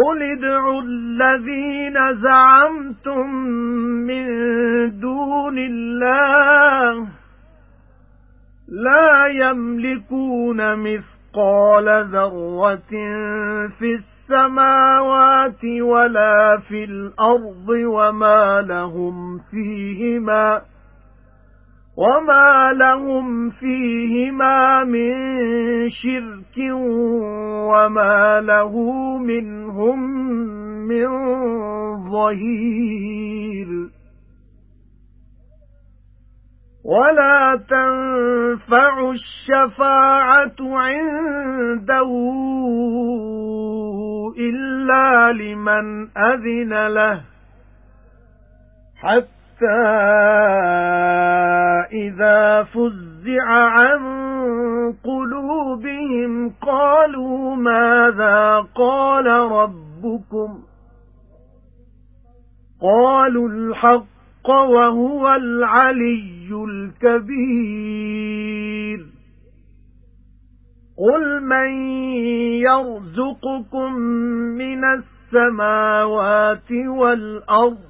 قُلِ ادْعُوا الَّذِينَ زَعَمْتُم مِّن دُونِ اللَّهِ لَا يَمْلِكُونَ مِثْقَالَ ذَرَّةٍ فِي السَّمَاوَاتِ وَلَا فِي الْأَرْضِ وَمَا لَهُمْ فِيهِمَا وَمَا لَهُمْ فِيهِمَا مِنْ شِرْكٍ وَمَا لَهُ مِنْهُمْ مِنْ ظَهِيرٍ وَلَا تَنفَعُ الشَّفَاعَةُ عِندَهُ إِلَّا لِمَنْ أَذِنَ لَهُ حَتَّى إِذَا فُزِّعَ عَن قُلُوبِهِمْ قَالُوا مَاذَا قَالَ رَبُّكُمْ؟ قَالُوا الْحَقَّ وَهُوَ الْعَلِيُّ الْكَبِيرُ. قُلْ مَن يَرْزُقُكُم مِّنَ السَّمَاوَاتِ وَالْأَرْضِ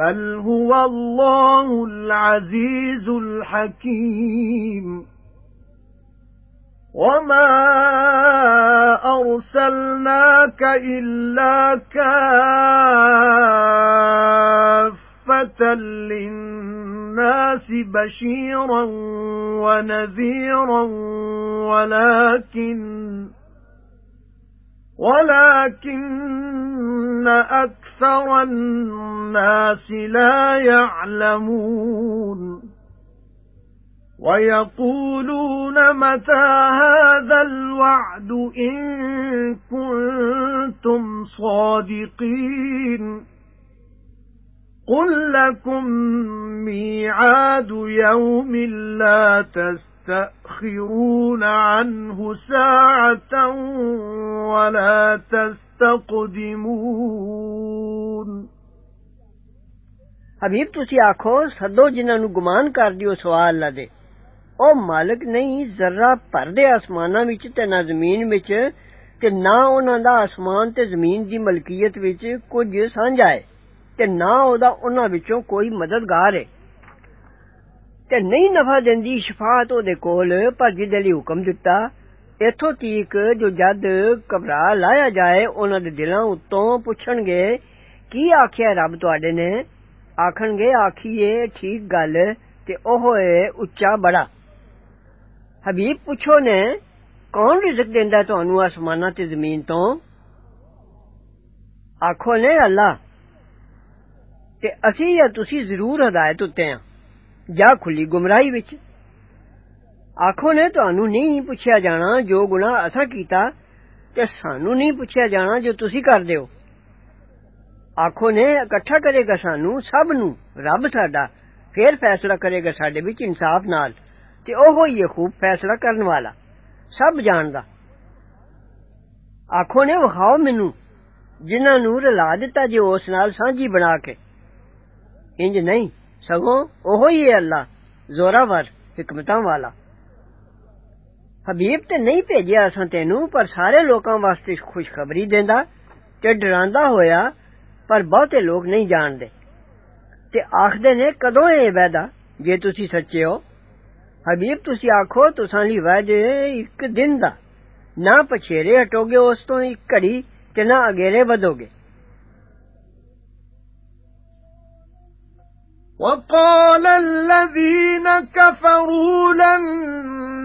بَلْ هُوَ اللَّهُ الْعَزِيزُ الْحَكِيمُ وَمَا أَرْسَلْنَاكَ إِلَّا كَافَّةً لِلنَّاسِ بَشِيرًا وَنَذِيرًا وَلَكِنَّ وَلَكِنَّ أَكْثَرَ النَّاسِ لَا يَعْلَمُونَ وَيَقُولُونَ مَتَى هَذَا الْوَعْدُ إِن كُنتُمْ صَادِقِينَ قُل لَّكُم مِّيعَادُ يَوْمٍ لَّا تَسْتَأْخِرُونَ تَسْتَأْخِرُونَ عنه ساعة ولا تستقدمون حبیب تسی آکھو، سدو جنہاں نو گمان کر دیو سوا اللہ دے۔ او مالک نہیں، ذرہ بھر دے آسماناں وچ تے نہ زمین وچ تے نہ انہاں دا آسمان تے زمین دی ملکیت وچ کچھ سانجھا اے تے نہ او دا انہاں وچوں کوئی مددگار اے تے نہیں نفع دیندی شفاعت اودے کول پر جدے لئی حکم دتا۔ ایتھوں تیک جو جد گھبرا لاہیا جائے انہاں دے دلاں اُتوں پوچھن گے کی آکھیا رب تواڈے نے؟ آکھن گے آکھیے ٹھیک گل تے اوہ اے اچا بڑا حبیب پوچھو نے کون رزق دیندا ہے تانوں آسماناں تے زمین تو آکھو نے اللہ تے اسی یا تسی ضرور ہدایت اُتے ہاں۔ یا کھلی گمراہی وچ آکھو نے تانوں نہیں پوچھیا جانا جو گناہ اساں کیتا تے سانوں نہیں پوچھیا جانا جو تسی کردے ہو آکھو نے اکٹھا کرے گا سانوں سب نو رب ساڈا پھر فیصلہ کرے گا ساڈے وچ انصاف نال تے اوہو اے خوب فیصلہ کرن والا سب جاندا آکھو نے وکھاؤ مینوں جنہاں نو رلا دتا جے اس نال سانجھی بنا کے انج نہیں ਸਗੋਂ ਉਹ ਹੀ ਹੈ ਅੱਲਾ ਜ਼ੋਰਾਵਰ ਹਕਮਤਾਂ ਵਾਲਾ ਹਬੀਬ ਤੇ ਨਹੀਂ ਭੇਜਿਆ ਅਸਾਂ ਤੈਨੂੰ ਪਰ ਸਾਰੇ ਲੋਕਾਂ ਵਾਸਤੇ ਖੁਸ਼ਖਬਰੀ ਦਿੰਦਾ ਤੇ ਡਰਾਂਦਾ ਹੋਇਆ ਪਰ ਬਹੁਤੇ ਲੋਕ ਨਹੀਂ ਜਾਣਦੇ ਤੇ ਆਖਦੇ ਨੇ ਕਦੋਂ ਇਹ ਵਾਅਦਾ ਜੇ ਤੁਸੀਂ ਸੱਚੇ ਹੋ ਹਬੀਬ ਤੁਸੀਂ ਆਖੋ ਤੁਸਾਂ ਲਈ ਵਾਅਦੇ ਇੱਕ ਦਿਨ ਦਾ ਨਾ ਪਛੇਰੇ ਹਟੋਗੇ ਉਸ ਤੋਂ ਇੱਕ ਘੜੀ ਤੇ ਨਾ ਅਗੇਰੇ ਵਧੋਗੇ وَقَالَ الَّذِينَ كَفَرُوا لَن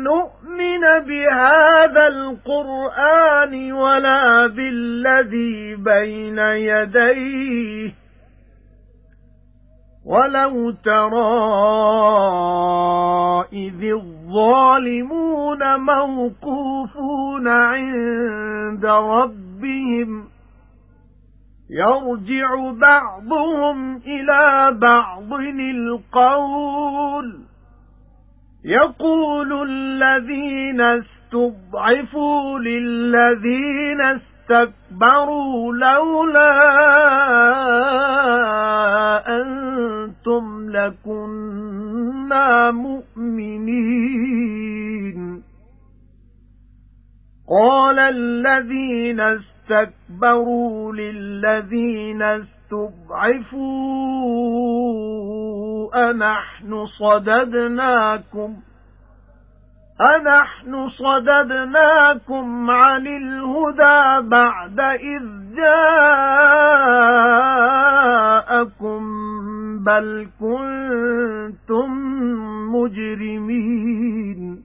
نُّؤْمِنَ بِهَذَا الْقُرْآنِ وَلَا بِالَّذِي بَيْنَ يَدَيْهِ. وَلَوْ تَرَى إِذِ الظَّالِمُونَ مَوْقُوفُونَ عِندَ رَبِّهِمْ يَرْجِعُ بَعْضُهُمْ إِلَى بَعْضٍ الْقَوْلَ. يَقُولُ الَّذِينَ اسْتُضْعِفُوا لِلَّذِينَ اسْتَكْبَرُوا لَوْلَا أَنْتُمْ لَكُنَّا مُؤْمِنِينَ. قَالَ الَّذِينَ اسْتَكْبَرُوا لِلَّذِينَ اسْتُضْعِفُوا أَنَحْنُ صَدَدْنَاكُمْ أَنَحْنُ صَدَدْنَاكُمْ عَنِ الْهُدَى بَعْدَ إِذْ جَاءَكُمْ بَلْ كُنْتُمْ مُجْرِمِينَ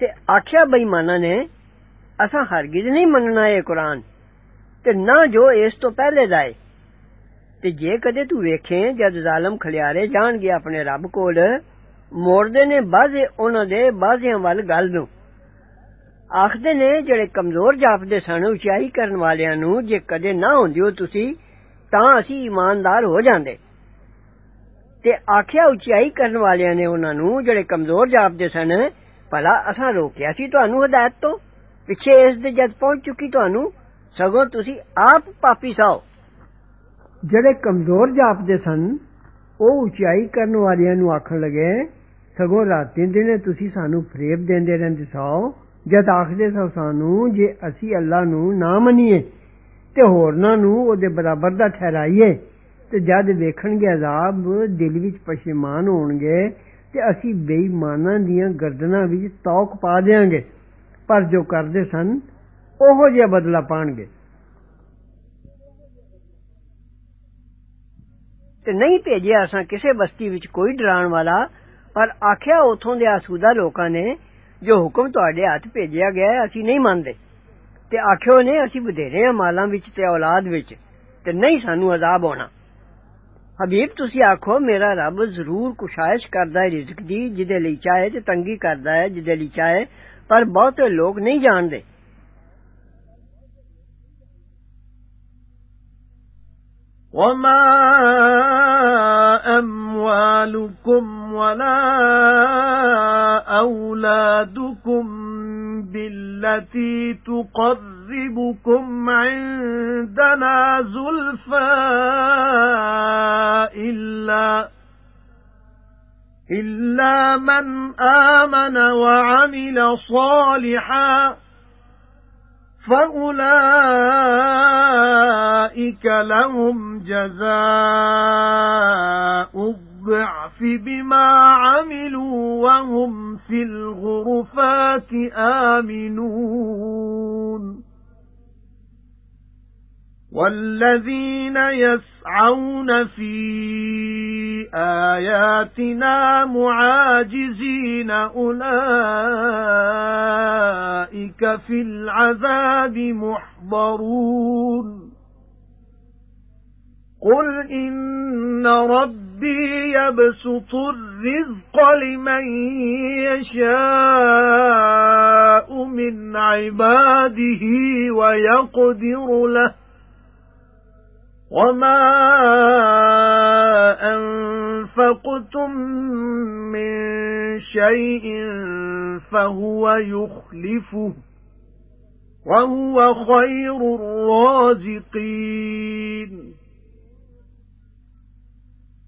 تے آکھیا بےایماناں نے اساں ہرگز نہیں مننا اے قرآن تے نہ جو اس تو پہلے دا اے تے جے کدے تو ویکھیں جد ظالم کھلیارے جان گے اپنے رب کول موڑدے نے بعضے انہاں دے بعضیاں ول گل نو آکھدے نے جڑے کمزور جاپدے سن اچائی کرن والیاں نو جے کدے نہ ہوندیو تسی تاں اسی ایماندار ہو جاندے تے آکھیا اچائی کرن والیاں نے انہاں نو جڑے کمزور جاپدے سن ਭਲਾ ਅਸਾਂ ਰੋਕਿਆ ਸੀ ਤੁਹਾਨੂੰ ਹਦਾਇਤ ਤੋਂ। ਪਿੱਛੇ ਇਸ ਦੇ ਜਦ ਪਹੁੰਚ ਚੁੱਕੀ ਤੁਹਾਨੂੰ, ਸਗੋਂ ਤੁਸੀਂ ਆਪ ਪਾਪੀ ਸਾਓ। ਜਿਹੜੇ ਕਮਜ਼ੋਰ ਜਾਪਦੇ ਸਨ, ਉਹ ਉਚਾਈ ਕਰਨ ਵਾਲਿਆਂ ਨੂੰ ਆਖਣ ਲੱਗੇ, ਸਗੋਂ ਰਾਤੀ ਦਿਨੇ ਤੁਸੀਂ ਸਾਨੂੰ ਫਰੇਬ ਦਿੰਦੇ ਰਹਿੰਦੇ ਸੋ ਜਦ ਆਖਦੇ ਸੋ ਸਾਨੂੰ, ਜੇ ਅਸੀਂ ਅੱਲਾ ਨੂੰ ਨਾ ਮੰਨੀਏ, ਤੇ ਹੋਰਨਾਂ ਨੂੰ ਉਹਦੇ ਬਰਾਬਰ ਦਾ ਠਹਿਰਾਈਏ, ਤੇ ਜਦ ਵੇਖਣਗੇ ਅਜ਼ਾਬ, ਦਿਲ ਵਿੱਚ ਪਛਿਮਾਨ ਹੋਣਗੇ ਤੇ ਅਸੀਂ ਬੇਈਮਾਨਾਂ ਦੀਆਂ ਗਰਦਨਾਂ ਵਿੱਚ ਤੌਕ ਪਾ ਦੇਾਂਗੇ ਪਰ ਜੋ ਕਰਦੇ ਸਨ, ਉਹੋ ਜਿਹਾ ਬਦਲਾ ਪਾਣਗੇ। ਤੇ ਨਹੀਂ ਭੇਜਿਆ ਅਸਾਂ ਕਿਸੇ ਬਸਤੀ ਵਿੱਚ ਕੋਈ ਡਰਾਉਣ ਵਾਲਾ, ਪਰ ਆਖਿਆ ਉਥੋਂ ਦੇ ਆਸੂਦਾ ਲੋਕਾਂ ਨੇ, ਜੋ ਹੁਕਮ ਤੁਹਾਡੇ ਹੱਥ ਭੇਜਿਆ ਗਿਆ ਅਸੀਂ ਨਹੀਂ ਮੰਨਦੇ। ਤੇ ਆਖਿਓ ਨੇ, ਅਸੀਂ ਵਧੇਰੇ ਆ ਮਾਲਾਂ ਵਿੱਚ ਤੇ ਔਲਾਦ ਵਿੱਚ, ਤੇ ਨਹੀਂ ਸਾਨੂੰ ਅਜ਼ਾਬ ਹੋਣਾ حبیب تسی آکھو میرا رب ضرور کشائش کردا ہے رزق دی جدے لئی چاہے تے تنگی کردا ہے جدے لئی چاہے پر بہتے لوگ نہیں جان وما أموالكم ولا أولادكم بالتي تقر تُقَرِّبُكُمْ عِندَنَا زُلْفَى إِلَّا إِلَّا مَنْ آمَنَ وَعَمِلَ صَالِحًا فَأُولَئِكَ لَهُمْ جَزَاءُ الضِّعْفِ بِمَا عَمِلُوا وَهُمْ فِي الْغُرُفَاتِ آمِنُونَ. وَالَّذِينَ يَسْعَوْنَ فِي آيَاتِنَا مُعَاجِزِينَ أُولَئِكَ فِي الْعَذَابِ مُحْضَرُونَ قُلْ إِنَّ رَبِّي يَبْسُطُ الرِّزْقَ لِمَن يَشَاءُ مِنْ عِبَادِهِ وَيَقْدِرُ لَهُ وَمَا أَنفَقْتُم مِّن شَيْءٍ فَهُوَ يُخْلِفُهُ وَهُوَ خَيْرُ الرَّازِقِينَ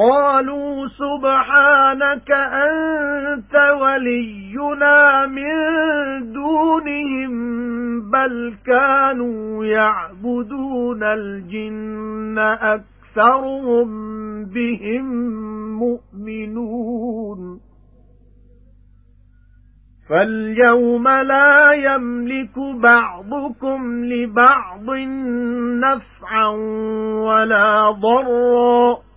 قَالُوا سُبْحَانَكَ أَنْتَ وَلِيُّنَا مِنْ دُونِهِمْ بَلْ كَانُوا يَعْبُدُونَ الْجِنَّ أَكْثَرُهُمْ بِهِمْ مُؤْمِنُونَ. فَالْيَوْمَ لَا يَمْلِكُ بَعْضُكُمْ لِبَعْضٍ نَفْعًا وَلَا ضَرًّا.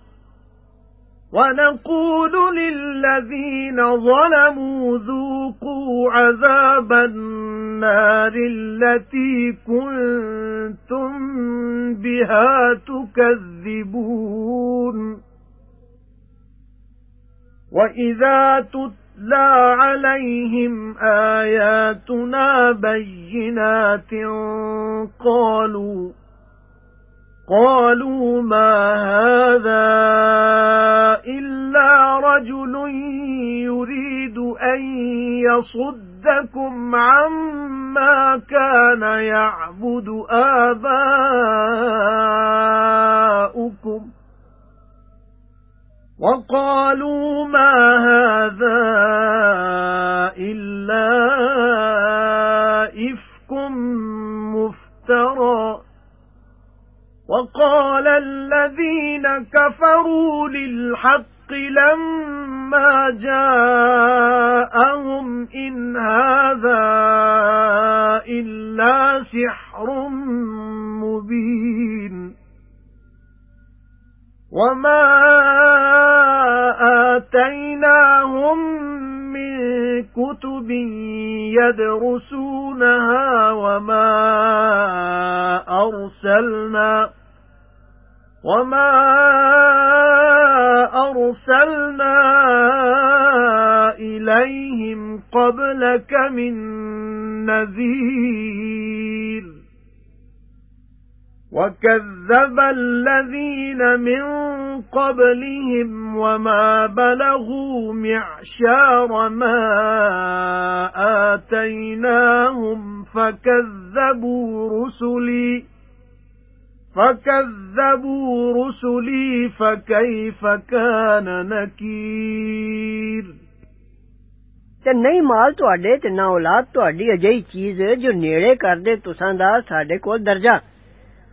وَنَقُولُ لِلَّذِينَ ظَلَمُوا ذُوقُوا عَذَابَ النَّارِ الَّتِي كُنتُم بِهَا تُكَذِّبُونَ. وَإِذَا تُتْلَى عَلَيْهِمْ آيَاتُنَا بَيِّنَاتٍ قَالُوا قَالُوا مَا هَذَا إِلَّا رَجُلٌ يُرِيدُ أَن يَصُدَّكُمْ عَمَّا كَانَ يَعْبُدُ آبَاؤُكُمْ. وَقَالُوا مَا هَذَا إِلَّا إِفْكٌ مُفْتَرًى. وَقَالَ الَّذِينَ كَفَرُوا لِلْحَقِّ لَمَّا جَاءَهُمْ إِنْ هَذَا إِلَّا سِحْرٌ مُبِينٌ. وَمَا آتَيْنَاهُمْ مِنْ كُتُبٍ يَدْرُسُونَهَا وَمَا أَرْسَلْنَا وَمَا أَرْسَلْنَا إِلَيْهِمْ قَبْلَكَ مِنْ نَذِيرٍ وَكَذَّبَ الَّذِينَ مِنْ قَبْلِهِمْ وَمَا بَلَغُوا مِعْشَارَ مَا آتَيْنَاهُمْ فَكَذَّبُوا رُسُلِي فَكَذَّبُوا رُسُلِي فَكَيْفَ كَانَ نَكِيرِ ਤੇ ਨਹੀਂ ਮਾਲ ਤੁਹਾਡੇ ਤੇ ਨਾ ਔਲਾਦ ਤੁਹਾਡੀ ਅਜਿਹੀ ਚੀਜ਼ ਜੋ ਨੇੜੇ ਕਰਦੇ ਤੁਸਾਂ ਦਾ ਸਾਡੇ ਕੋਲ ਦਰਜਾ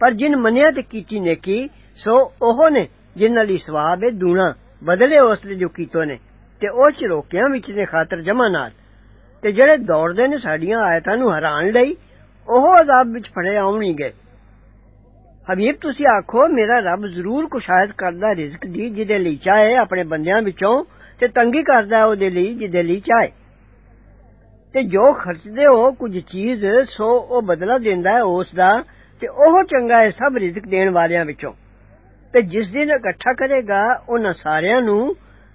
ਪਰ ਜਿਨ ਮੰਨਿਆ ਤੇ ਕੀਤੀ ਨੇਕੀ ਸੋ ਉਹ ਨੇ ਜਿਨ੍ਹਾਂ ਲਈ ਸਵਾਬ ਹੈ ਦੂਣਾ ਬਦਲੇ ਉਸ ਜੋ ਕੀਤੋ ਨੇ ਤੇ ਉਹ ਚਰੋਕਿਆਂ ਵਿੱਚ ਦੇ ਖਾਤਰ ਜਮਾ ਨਾਲ ਤੇ ਜਿਹੜੇ ਦੌੜਦੇ ਨੇ ਸਾਡੀਆਂ ਆਇਤਾਂ ਨੂੰ ਹਰਾਣ ਲਈ ਉਹ ਅਜ਼ਾਬ ਵਿੱਚ ਫੜੇ ਆਉਣਗੇ حبیب تسی آکھو میرا رب ضرور کشایت کردا رزق دی جدے لئی چاہے اپنے بندیاں وچوں تے تنگی کردا ہے أو دے لئی جدے لئی چاہے تے جو خرچ دے ہو کچھ چیز سو او بدلہ دیندا ہے اس دا تے اوہ چنگا ہے سب رزق دین والیاں وچوں تے جس دن اکٹھا کرے گا انہاں ساریاں نو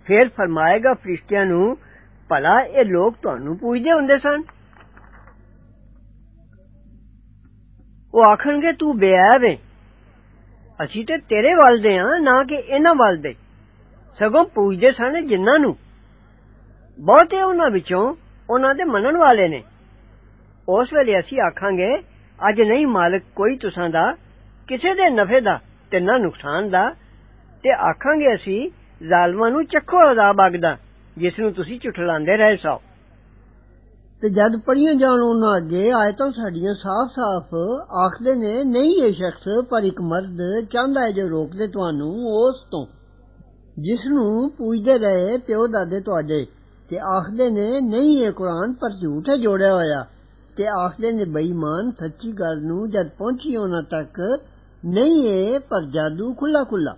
پھر فرمائے گا فرشتیاں نو بھلا اے لوگ تانوں پوجدے ہوندے سن ਅਸੀਂ ਤੇ ਤੇਰੇ ਵੱਲ ਦੇ ਆ ਨਾ ਕਿ ਇਹਨਾਂ ਵੱਲ ਦੇ ਸਗੋਂ ਪੁੱਛਦੇ ਸਨ ਜਿਨ੍ਹਾਂ ਨੂੰ ਬਹੁਤੇ ਉਹਨਾਂ ਵਿੱਚੋਂ ਉਹਨਾਂ ਦੇ ਮੰਨਣ ਵਾਲੇ ਨੇ ਉਸ ਵੇਲੇ ਅਸੀਂ ਆਖਾਂਗੇ ਅੱਜ ਨਹੀਂ ਮਾਲਕ ਕੋਈ ਤੁਸਾਂ ਦਾ ਕਿਸੇ ਦੇ ਨਫੇ ਦਾ ਤੇ ਨਾ ਨੁਕਸਾਨ ਦਾ ਤੇ ਆਖਾਂਗੇ ਅਸੀਂ ਜ਼ਾਲਮਾਂ ਨੂੰ ਚੱਖੋ ਅਜ਼ਾਬ ਅੱਗ ਦਾ ਜਿਸ ਨੂੰ ਤੁਸੀਂ ਝੁਠਲਾਉਂਦੇ ਰਹੇ ਸੋ ਤੇ ਜਦ ਪੜੀਆਂ ਜਾਣ ਉਹਨਾਂ ਅੱਗੇ ਆਇਤਾਂ ਸਾਡੀਆਂ ਸਾਫ਼-ਸਾਫ਼ ਆਖਦੇ ਨੇ ਨਹੀਂ ਇਹ ਸ਼ਖਸ ਪਰ ਇੱਕ ਮਰਦ ਚਾਹੁੰਦਾ ਹੈ ਜੋ ਰੋਕਦੇ ਤੁਹਾਨੂੰ ਉਸ ਤੋਂ ਜਿਸ ਨੂੰ ਪੂਜਦੇ ਰਹੇ ਪਿਓ ਦਾਦੇ ਤੁਹਾਡੇ ਤੇ ਆਖਦੇ ਨੇ ਨਹੀਂ ਇਹ ਕੁਰਾਨ ਪਰ ਝੂਠ ਹੈ ਜੋੜਿਆ ਹੋਇਆ ਤੇ ਆਖਦੇ ਨੇ ਬੇਈਮਾਨ ਸੱਚੀ ਗੱਲ ਨੂੰ ਜਦ ਪਹੁੰਚੀ ਉਹਨਾਂ ਤੱਕ ਨਹੀਂ ਇਹ ਪਰ ਜਾਦੂ ਖੁੱਲਾ ਖੁੱਲਾ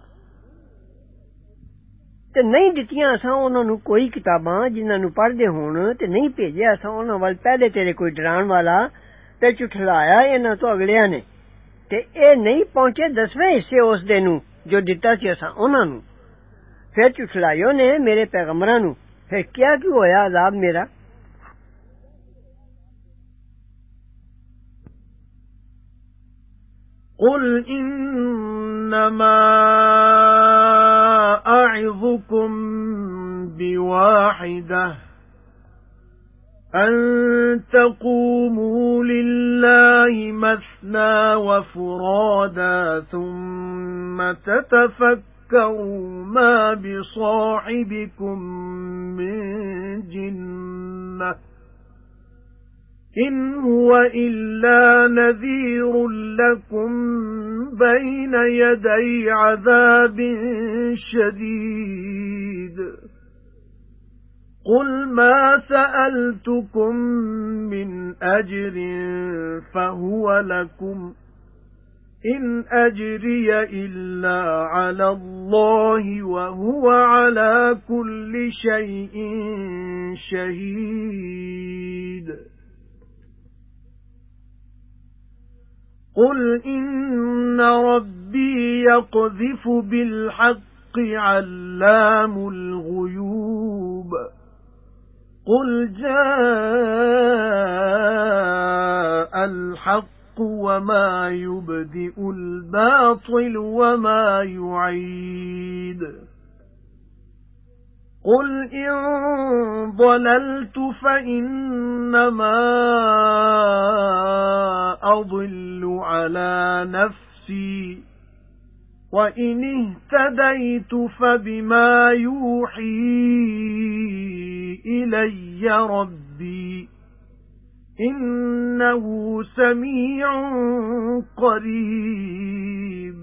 ਤੇ ਨਹੀਂ ਦਿੱਤੀਆਂ ਅਸਾਂ ਉਹਨਾਂ ਨੂੰ ਕੋਈ ਕਿਤਾਬਾਂ ਜਿਨ੍ਹਾਂ ਨੂੰ ਪੜ੍ਹਦੇ ਹੋਣ ਤੇ ਨਹੀਂ ਭੇਜਿਆ ਅਸਾਂ ਉਹਨਾਂ ਵੱਲ ਪਹਿਲੇ ਤੇਰੇ ਕੋਈ ਡਰਾਉਣ ਵਾਲਾ ਤੇ ਝੁਠਲਾਇਆ ਇਹਨਾਂ ਤੋਂ ਅਗਲਿਆਂ ਨੇ ਤੇ ਇਹ ਨਹੀਂ ਪਹੁੰਚੇ ਦਸਵੇਂ ਹਿੱਸੇ ਉਸ ਦੇ ਨੂੰ ਜੋ ਦਿੱਤਾ ਸੀ ਅਸਾਂ ਉਹਨਾਂ ਨੂੰ ਫਿਰ ਝੁਠਲਾਇਓ ਨੇ ਮੇਰੇ ਪੈਗੰਬਰਾਂ ਨੂੰ ਫਿਰ ਕਿਆ ਕੀ ਹੋਇਆ ਅਜ਼ਾਬ ਮੇਰਾ قل إنما أعظكم بواحدة أن تقوموا لله مثنى وفرادا ثم تتفكروا ما بصاحبكم من جنة. إن هو إلا نذير لكم بين يدي عذاب شديد. قل ما سألتكم من أجر فهو لكم إن أجري إلا على الله وهو على كل شيء شهيد. قُلْ إِنَّ رَبِّي يَقْذِفُ بِالْحَقِّ عَلَّامُ الْغُيُوبِ قُلْ جَاءَ الْحَقُّ وَمَا يُبْدِئُ الْبَاطِلُ وَمَا يُعِيدُ قُلْ إِن ضَلَلْتُ فَإِنَّمَا أَضِلُّ عَلَى نَفْسِي وَإِنِ اهْتَدَيْتُ فَبِمَا يُوحِي إِلَيَّ رَبِّي إِنَّهُ سَمِيعٌ قَرِيبٌ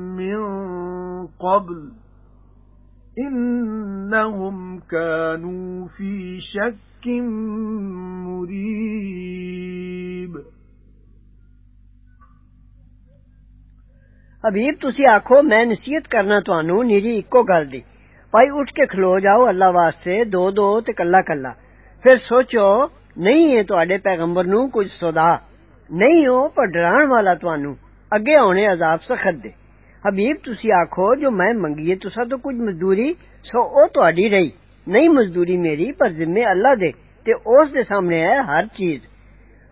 مِنْ قَبْلُ إِنَّهُمْ كَانُوا فِي شَكٍّ مُرِيبٍ ਹਬੀਬ ਤੁਸੀਂ ਆਖੋ ਮੈਂ ਨਸੀਹਤ ਕਰਨਾ ਤੁਹਾਨੂੰ ਨੀਰੀ ਇੱਕੋ ਗੱਲ ਦੀ ਭਾਈ ਉੱਠ ਕੇ ਖਲੋ ਜਾਓ ਅੱਲਾ ਵਾਸਤੇ ਦੋ ਦੋ ਤੇ ਕੱਲਾ ਕੱਲਾ ਫਿਰ ਸੋਚੋ ਨਹੀਂ ਹੈ ਤੁਹਾਡੇ ਪੈਗੰਬਰ ਨੂੰ ਕੁਝ ਸਦਾ ਨਹੀਂ ਹੋ ਪਰ ਡਰਾਉਣ ਵਾਲਾ ਤੁਹਾਨੂੰ ਅੱਗੇ ਆਉਣੇ ਅਜ਼ਾਬ ਸਖਤ ਦੇ حبیب، تسی آکھو، جو میں منگیے تسا تو کچھ مزدوری، سو او تہاڈی رہی۔ نہیں مزدوری میری، پر ذمہ اللہ دے، تے اس دے سامنے ہے ہر چیز۔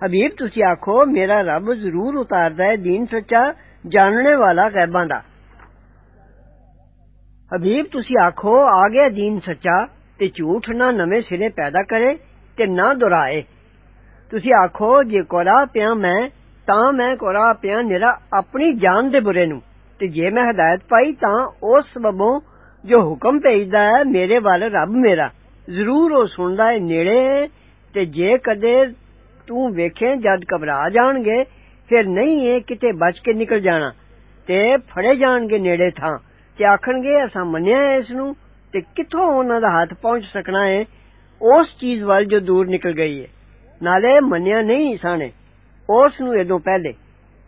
حبیب، تسی آکھو، میرا رب ضرور اتاردا ہے دین سچا، جاننے والا غیباں دا۔ حبیب، تسی آکھو آ گیا دین سچا، تے جھوٹ نہ نویں سرے پیدا کرے، تے نہ دہرائے۔ تسی آکھو، جے کوڑا پیاں میں، تاں میں کوڑا پیاں، میرا اپنی جان دے برے نوں۔ ਤੇ ਜੇ ਮੈਂ ਹਦਾਇਤ ਪਾਈ ਤਾਂ ਉਸ ਸਬਬੋਂ ਜੋ ਹੁਕਮ ਭੇਜਦਾ ਹੈ ਮੇਰੇ ਵੱਲ ਰੱਬ ਮੇਰਾ ਜ਼ਰੂਰ ਉਹ ਸੁਣਦਾ ਹੈ ਨੇੜੇ ਤੇ ਜੇ ਕਦੇ ਤੂੰ ਵੇਖੇ ਜਦ ਘਬਰਾ ਜਾਣਗੇ ਫਿਰ ਨਹੀਂ ਇਹ ਕਿਤੇ ਬਚ ਕੇ ਨਿਕਲ ਜਾਣਾ ਤੇ ਫੜੇ ਜਾਣਗੇ ਨੇੜੇ ਥਾਂ ਤੇ ਆਖਣਗੇ ਅਸਾਂ ਮੰਨਿਆ ਇਸ ਨੂੰ ਤੇ ਕਿੱਥੋਂ ਉਹਨਾਂ ਦਾ ਹੱਥ ਪਹੁੰਚ ਸਕਣਾ ਹੈ ਉਸ ਚੀਜ਼ ਵੱਲ ਜੋ ਦੂਰ ਨਿਕਲ ਗਈ ਹੈ ਨਾਲੇ ਮੰਨਿਆ ਨਹੀਂ ਸਾਨੇ ਉਸ ਨੂੰ ਇਦੋਂ ਪਹਿਲੇ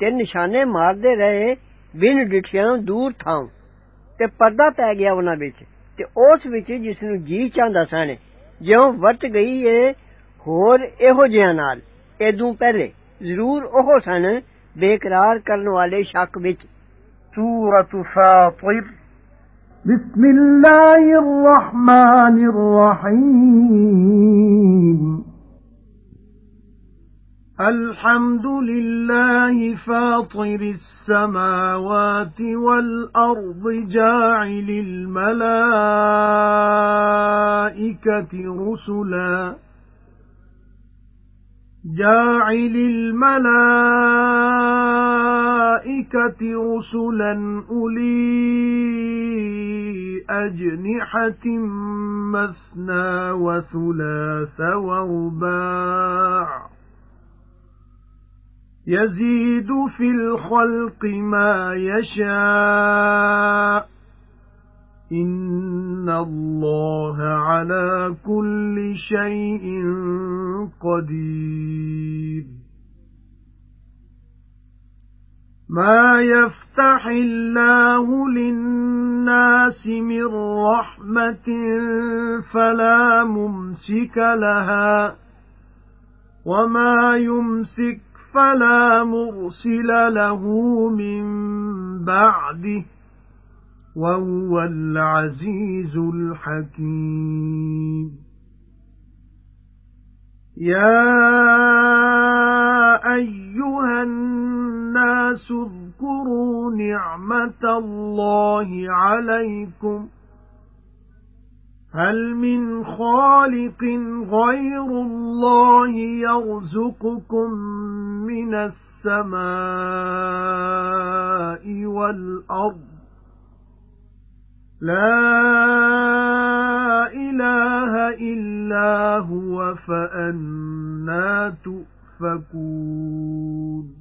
ਤੇ ਨਿਸ਼ਾਨੇ ਮਾਰਦੇ ਰਹੇ ਬਿਨ ਡਿਠਿਆਂ ਦੂਰ ਥਾਂ ਤੇ ਪਰਦਾ ਪੈ ਗਿਆ ਉਹਨਾਂ ਵਿੱਚ ਤੇ ਉਸ ਵਿੱਚ ਜਿਸ ਨੂੰ ਜੀ ਚਾਹੁੰਦਾ ਸਨ ਜਿਉਂ ਵਰਤ ਗਈ ਏ ਹੋਰ ਇਹੋ ਜਿਹਾ ਨਾਲ ਇਦੋਂ ਪਹਿਲੇ ਜ਼ਰੂਰ ਉਹ ਸਨ ਬੇਕਰਾਰ ਕਰਨ ਵਾਲੇ ਸ਼ੱਕ ਵਿੱਚ ਸੂਰਤ ਫਾਤਿਰ بسم الله الرحمن الرحيم الحمد لله فاطر السماوات والأرض جاعل الملائكة رسلا. جاعل الملائكة رسلا أولي أجنحة مثنى وثلاث ورباع. يزيد في الخلق ما يشاء. إن الله على كل شيء قدير. ما يفتح الله للناس من رحمة فلا ممسك لها وما يمسك فلا مرسل له من بعده وهو العزيز الحكيم. يا أيها الناس اذكروا نعمة الله عليكم هَلْ مِنْ خَالِقٍ غَيْرُ اللَّهِ يَرْزُقُكُم مِّنَ السَّمَاءِ وَالْأَرْضِ؟ لَا إِلَٰهَ إِلَّا هُوَ فَأَنَّىٰ تُؤْفَكُونَ.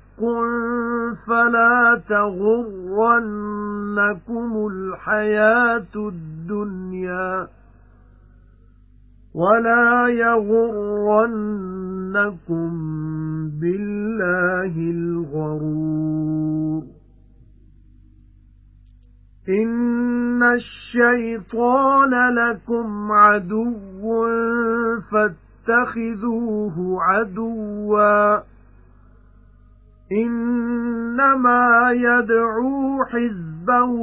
فَلَا تَغُرَّنَّكُمُ الْحَيَاةُ الدُّنْيَا وَلَا يَغُرَّنَّكُم بِاللَّهِ الْغَرُورُ. إِنَّ الشَّيْطَانَ لَكُمْ عَدُوٌّ فَاتَّخِذُوهُ عَدُوًّا. إِنَّمَا يَدْعُو حِزْبَهُ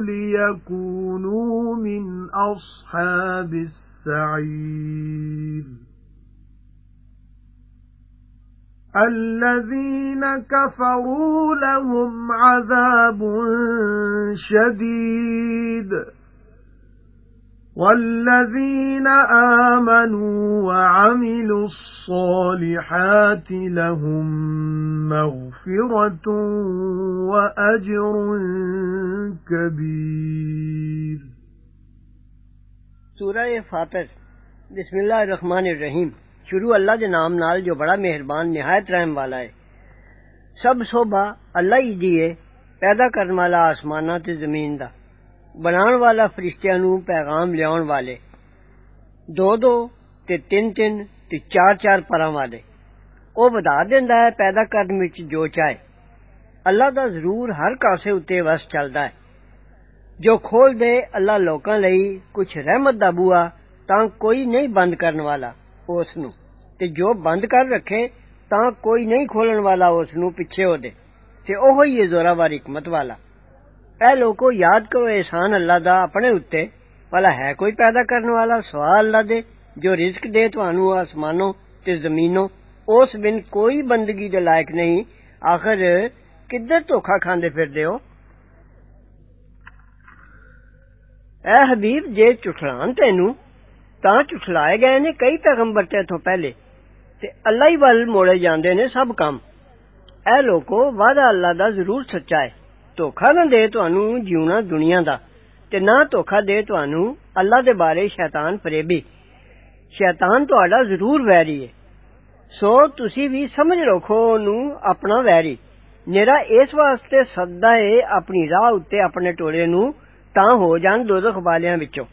لِيَكُونُوا مِنْ أَصْحَابِ السَّعِيرِ. الَّذِينَ كَفَرُوا لَهُمْ عَذَابٌ شَدِيدٌ. وَالَّذِينَ آمَنُوا وَعَمِلُوا الصَّالِحَاتِ لَهُم مَّغْفِرَةٌ وَأَجْرٌ كَبِيرٌ سورہ فاطر بسم اللہ الرحمن الرحیم۔ شروع اللہ دے نام نال جو بڑا مہربان، نہایت رحم والا ہے۔ سب سوبھا اللہ ہی دی ہے پیدا کرن والا آسماناں تے زمین دا۔ ਬਣਾਉਣ ਵਾਲਾ ਫਰਿਸ਼ਤਿਆਂ ਨੂੰ ਪੈਗਾਮ ਲਿਆਉਣ ਵਾਲੇ ਦੋ ਦੋ ਤੇ ਤਿੰਨ ਤਿੰਨ ਤੇ ਚਾਰ ਚਾਰ ਪਰਾਂ ਵਾਲੇ ਉਹ ਵਧਾ ਦਿੰਦਾ ਹੈ ਪੈਦਾ ਕਰਨ ਵਿੱਚ ਜੋ ਚਾਹੇ ਅੱਲਾ ਦਾ ਜ਼ਰੂਰ ਹਰ ਕਾਸੇ ਉੱਤੇ ਵਸ ਚੱਲਦਾ ਹੈ ਜੋ ਖੋਲ ਦੇ ਅੱਲਾ ਲੋਕਾਂ ਲਈ ਕੁਝ ਰਹਿਮਤ ਦਾ ਬੂਆ ਤਾਂ ਕੋਈ ਨਹੀਂ ਬੰਦ ਕਰਨ ਵਾਲਾ ਉਸ ਨੂੰ ਤੇ ਜੋ ਬੰਦ ਕਰ ਰੱਖੇ ਤਾਂ ਕੋਈ ਨਹੀਂ ਖੋਲਣ ਵਾਲਾ ਉਸ ਨੂੰ ਪਿੱਛੇ ਉਹਦੇ ਤੇ ਉਹ ਹੀ ਹੈ ਜ਼ੋਰਾਵਰ ਹਕਮਤ ਵਾਲਾ اے لوکو یاد کرو احسان اللہ دا اپنے اتے۔ والا ہے کوئی پیدا کرنے والا سوال اللہ دے جو رزق دے تانوں آسمانوں تے زمینوں۔ اس بن کوئی بندگی دے لائق نہیں۔ آخر کدھر دھوکھا پھر پھردے ہو؟ اے حبیب، جے چٹلان تینوں، تاں چٹلائے گئے نے کئی پیغمبر تے تو پہلے۔ تے اللہ ہی ول موڑے جاندے نے سب کام اے لوکو وعدہ اللہ دا ضرور سچا ہے۔ ਧੋਖਾ ਨਾ ਦੇ ਤੁਹਾਨੂੰ ਜਿਉਣਾ ਦੁਨੀਆ ਦਾ ਤੇ ਨਾ ਧੋਖਾ ਦੇ ਤੁਹਾਨੂੰ ਅੱਲਾ ਦੇ ਬਾਰੇ ਸ਼ੈਤਾਨ ਫਰੇਬੀ ਸ਼ੈਤਾਨ ਤੁਹਾਡਾ ਜ਼ਰੂਰ ਵੈਰੀ ਹੈ ਸੋ ਤੁਸੀਂ ਵੀ ਸਮਝ ਰੱਖੋ ਉਹਨੂੰ ਆਪਣਾ ਵੈਰੀ ਨੇਰਾ ਇਸ ਵਾਸਤੇ ਸੱਦਾ ਏ ਆਪਣੀ ਰਾਹ ਉੱਤੇ ਆਪਣੇ ਟੋਲੇ ਨੂੰ ਤਾਂ ਹੋ ਜਾਣ ਦੋਜ਼ਖ ਵਾਲਿਆਂ ਵਿੱਚੋਂ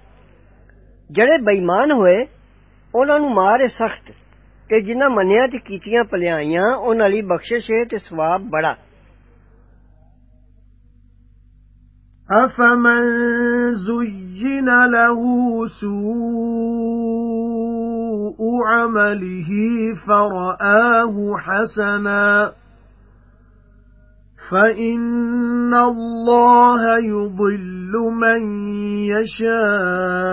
ਜਿਹੜੇ ਬੇਈਮਾਨ ਹੋਏ ਉਹਨਾਂ ਨੂੰ ਮਾਰ ਸਖਤ ਤੇ ਜਿਨ੍ਹਾਂ ਮੰਨਿਆ ਤੇ ਕੀਤੀਆਂ ਭਲਾਈਆਂ ਉਹਨਾਂ ਲਈ ਬਖਸ਼ਿਸ਼ ਹੈ ਤੇ ਸਵਾਬ ਬੜਾ أَفَمَن زُيِّنَ لَهُ سُوءُ عَمَلِهِ فَرَآهُ حَسَنًا فَإِنَّ اللَّهَ يُضِلُّ مَن يَشَاءُ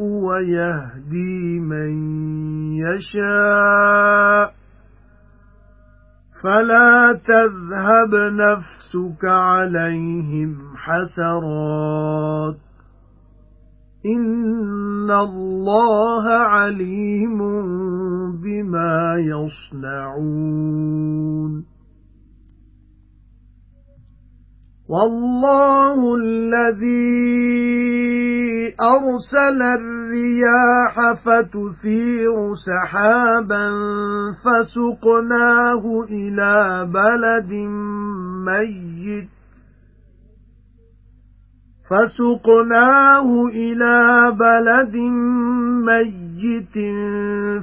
وَيَهْدِي مَن يَشَاءُ فَلَا تَذْهَبْ نَفْسُكَ عَلَيْهِمْ حَسَرَاتٍ. إِنَّ اللَّهَ عَلِيمٌ بِمَا يَصْنَعُونَ. وَاللَّهُ الَّذِي أَرْسَلَ الرِّيَاحَ فَتُثِيرُ سَحَابًا فَسُقْنَاهُ إِلَى بَلَدٍ مَّيِّتٍ فَسُقْنَاهُ إِلَى بَلَدٍ مَّيِّتٍ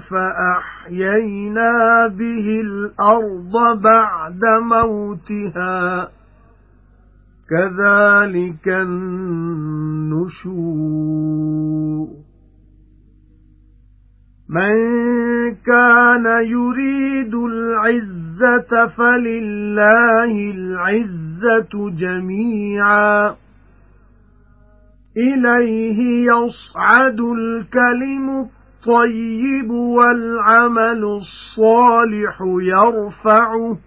فَأَحْيَيْنَا بِهِ الْأَرْضَ بَعْدَ مَوْتِهَا كَذَلِكَ النُّشُورُ. مَن كَانَ يُرِيدُ الْعِزَّةَ فَلِلَّهِ الْعِزَّةُ جَمِيعًا. إِلَيْهِ يَصْعَدُ الْكَلِمُ الطَّيِّبُ وَالْعَمَلُ الصَّالِحُ يَرْفَعُهُ.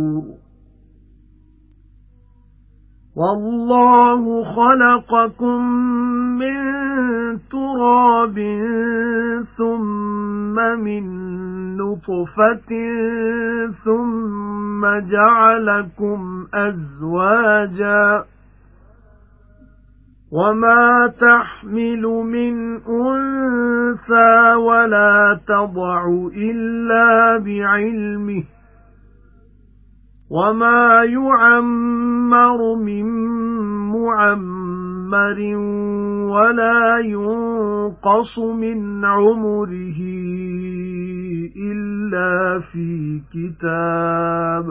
وَاللَّهُ خَلَقَكُم مِّن تُرَابٍ ثُمَّ مِن نُّطْفَةٍ ثُمَّ جَعَلَكُمْ أَزْوَاجًا وَمَا تَحْمِلُ مِنْ أُنثَى وَلَا تَضَعُ إِلَّا بِعِلْمِهِ وَمَا يُعَمَّرُ مِن مُّعَمَّرٍ وَلَا يُنقَصُ مِنْ عُمُرِهِ إِلَّا فِي كِتَابٍ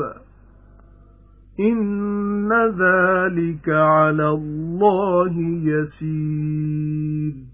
إِنَّ ذَلِكَ عَلَى اللَّهِ يَسِيرٌ